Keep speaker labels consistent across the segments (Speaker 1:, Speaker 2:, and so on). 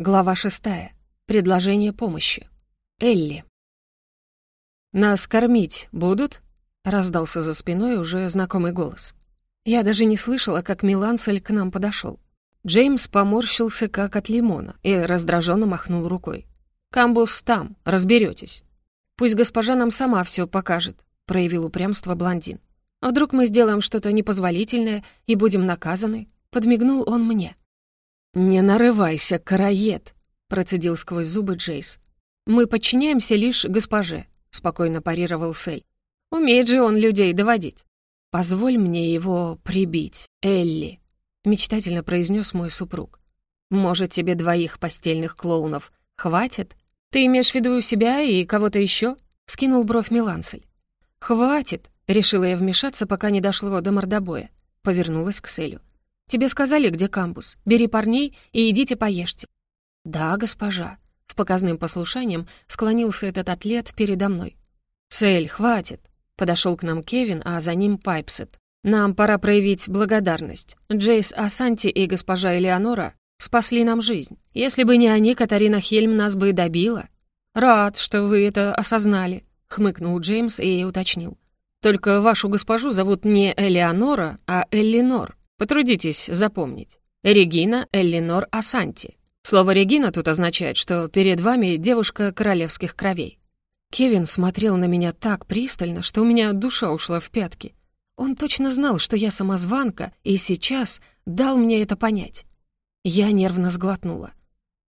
Speaker 1: Глава шестая. Предложение помощи. Элли. «Нас кормить будут?» — раздался за спиной уже знакомый голос. Я даже не слышала, как Милансель к нам подошел. Джеймс поморщился, как от лимона, и раздраженно махнул рукой. «Камбус там, разберетесь. Пусть госпожа нам сама все покажет», — проявил упрямство блондин. «А вдруг мы сделаем что-то непозволительное и будем наказаны?» — подмигнул он мне. «Не нарывайся, караед!» — процедил сквозь зубы Джейс. «Мы подчиняемся лишь госпоже», — спокойно парировал Сэль. «Умеет же он людей доводить». «Позволь мне его прибить, Элли», — мечтательно произнес мой супруг. «Может, тебе двоих постельных клоунов хватит? Ты имеешь в виду себя и кого-то еще? скинул бровь Милансель. «Хватит», — решила я вмешаться, пока не дошло до мордобоя. Повернулась к Селю. Тебе сказали, где камбуз. Бери парней и идите поешьте». «Да, госпожа». С показным послушанием склонился этот атлет передо мной. «Сель, хватит!» Подошел к нам Кевин, а за ним Пайпсет. «Нам пора проявить благодарность. Джейс Асанти и госпожа Элеонора спасли нам жизнь. Если бы не они, Катарина Хельм нас бы добила». «Рад, что вы это осознали», — хмыкнул Джейс и уточнил. «Только вашу госпожу зовут не Элеонора, а Эллинор. Потрудитесь запомнить. Регина Эллинор Асанти. Слово «Регина» тут означает, что перед вами девушка королевских кровей. Кевин смотрел на меня так пристально, что у меня душа ушла в пятки. Он точно знал, что я самозванка, и сейчас дал мне это понять. Я нервно сглотнула.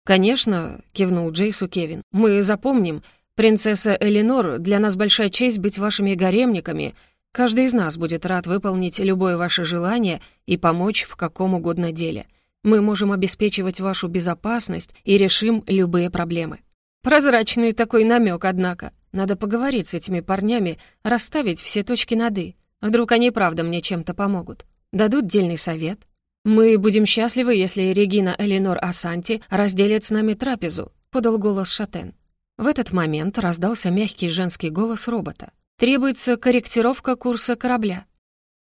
Speaker 1: «Конечно», — кивнул Джейсу Кевин, — «мы запомним. Принцесса Элинор, для нас большая честь быть вашими гаремниками Каждый из нас будет рад выполнить любое ваше желание и помочь в каком угодно деле. Мы можем обеспечивать вашу безопасность и решим любые проблемы. Прозрачный такой намек, однако. Надо поговорить с этими парнями, расставить все точки над «и». Вдруг они правда мне чем-то помогут. Дадут дельный совет. Мы будем счастливы, если Регина Элинор Асанти разделит с нами трапезу, подал голос Шатен. В этот момент раздался мягкий женский голос робота. Требуется корректировка курса корабля».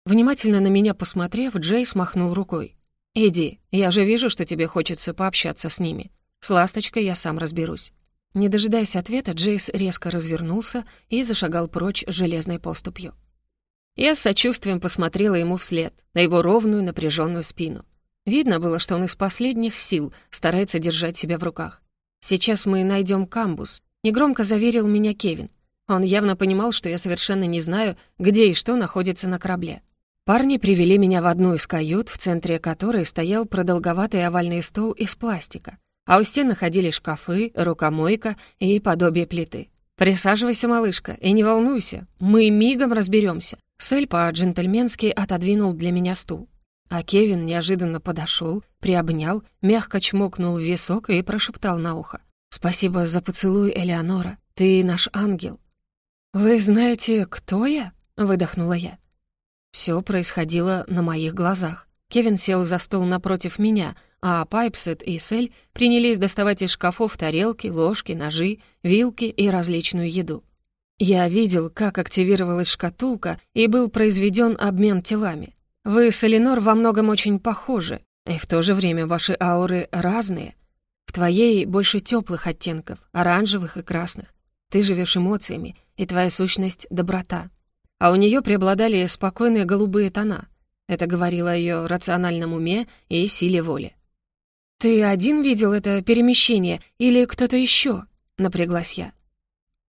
Speaker 1: Внимательно на меня посмотрев, Джейс махнул рукой. «Иди, я же вижу, что тебе хочется пообщаться с ними. С ласточкой я сам разберусь». Не дожидаясь ответа, Джейс резко развернулся и зашагал прочь железной поступью. Я с сочувствием посмотрела ему вслед, на его ровную напряженную спину. Видно было, что он из последних сил старается держать себя в руках. «Сейчас мы найдем камбус», — негромко заверил меня Кевин. Он явно понимал, что я совершенно не знаю, где и что находится на корабле. Парни привели меня в одну из кают, в центре которой стоял продолговатый овальный стол из пластика, а у стен находились шкафы, рукомойка и подобие плиты. «Присаживайся, малышка, и не волнуйся, мы мигом разберемся. Сэль по-джентльменски отодвинул для меня стул. А Кевин неожиданно подошел, приобнял, мягко чмокнул в висок и прошептал на ухо. «Спасибо за поцелуй, Элеонора. Ты наш ангел. «Вы знаете, кто я?» — выдохнула я. Все происходило на моих глазах. Кевин сел за стол напротив меня, а Пайпсет и Сель принялись доставать из шкафов тарелки, ложки, ножи, вилки и различную еду. Я видел, как активировалась шкатулка и был произведен обмен телами. Вы с Эленор во многом очень похожи, и в то же время ваши ауры разные. В твоей больше теплых оттенков, оранжевых и красных. Ты живешь эмоциями, и твоя сущность — доброта. А у нее преобладали спокойные голубые тона. Это говорило о ее рациональном уме и силе воли. «Ты один видел это перемещение или кто-то еще?» — напряглась я.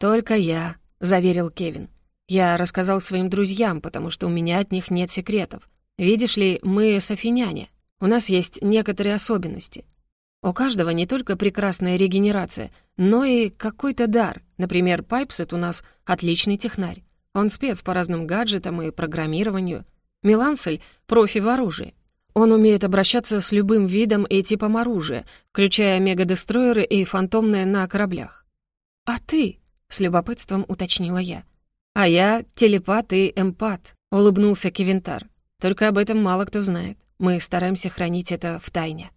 Speaker 1: «Только я», — заверил Кевин. «Я рассказал своим друзьям, потому что у меня от них нет секретов. Видишь ли, мы софиняне. У нас есть некоторые особенности. У каждого не только прекрасная регенерация, но и какой-то дар. Например, Пайпсет у нас отличный технарь. Он спец по разным гаджетам и программированию. Милансель — профи в оружии. Он умеет обращаться с любым видом и типом оружия, включая мегадестройеры и фантомные на кораблях. «А ты?» — с любопытством уточнила я. «А я телепат и эмпат», — улыбнулся Кевинтар. «Только об этом мало кто знает. Мы стараемся хранить это в тайне».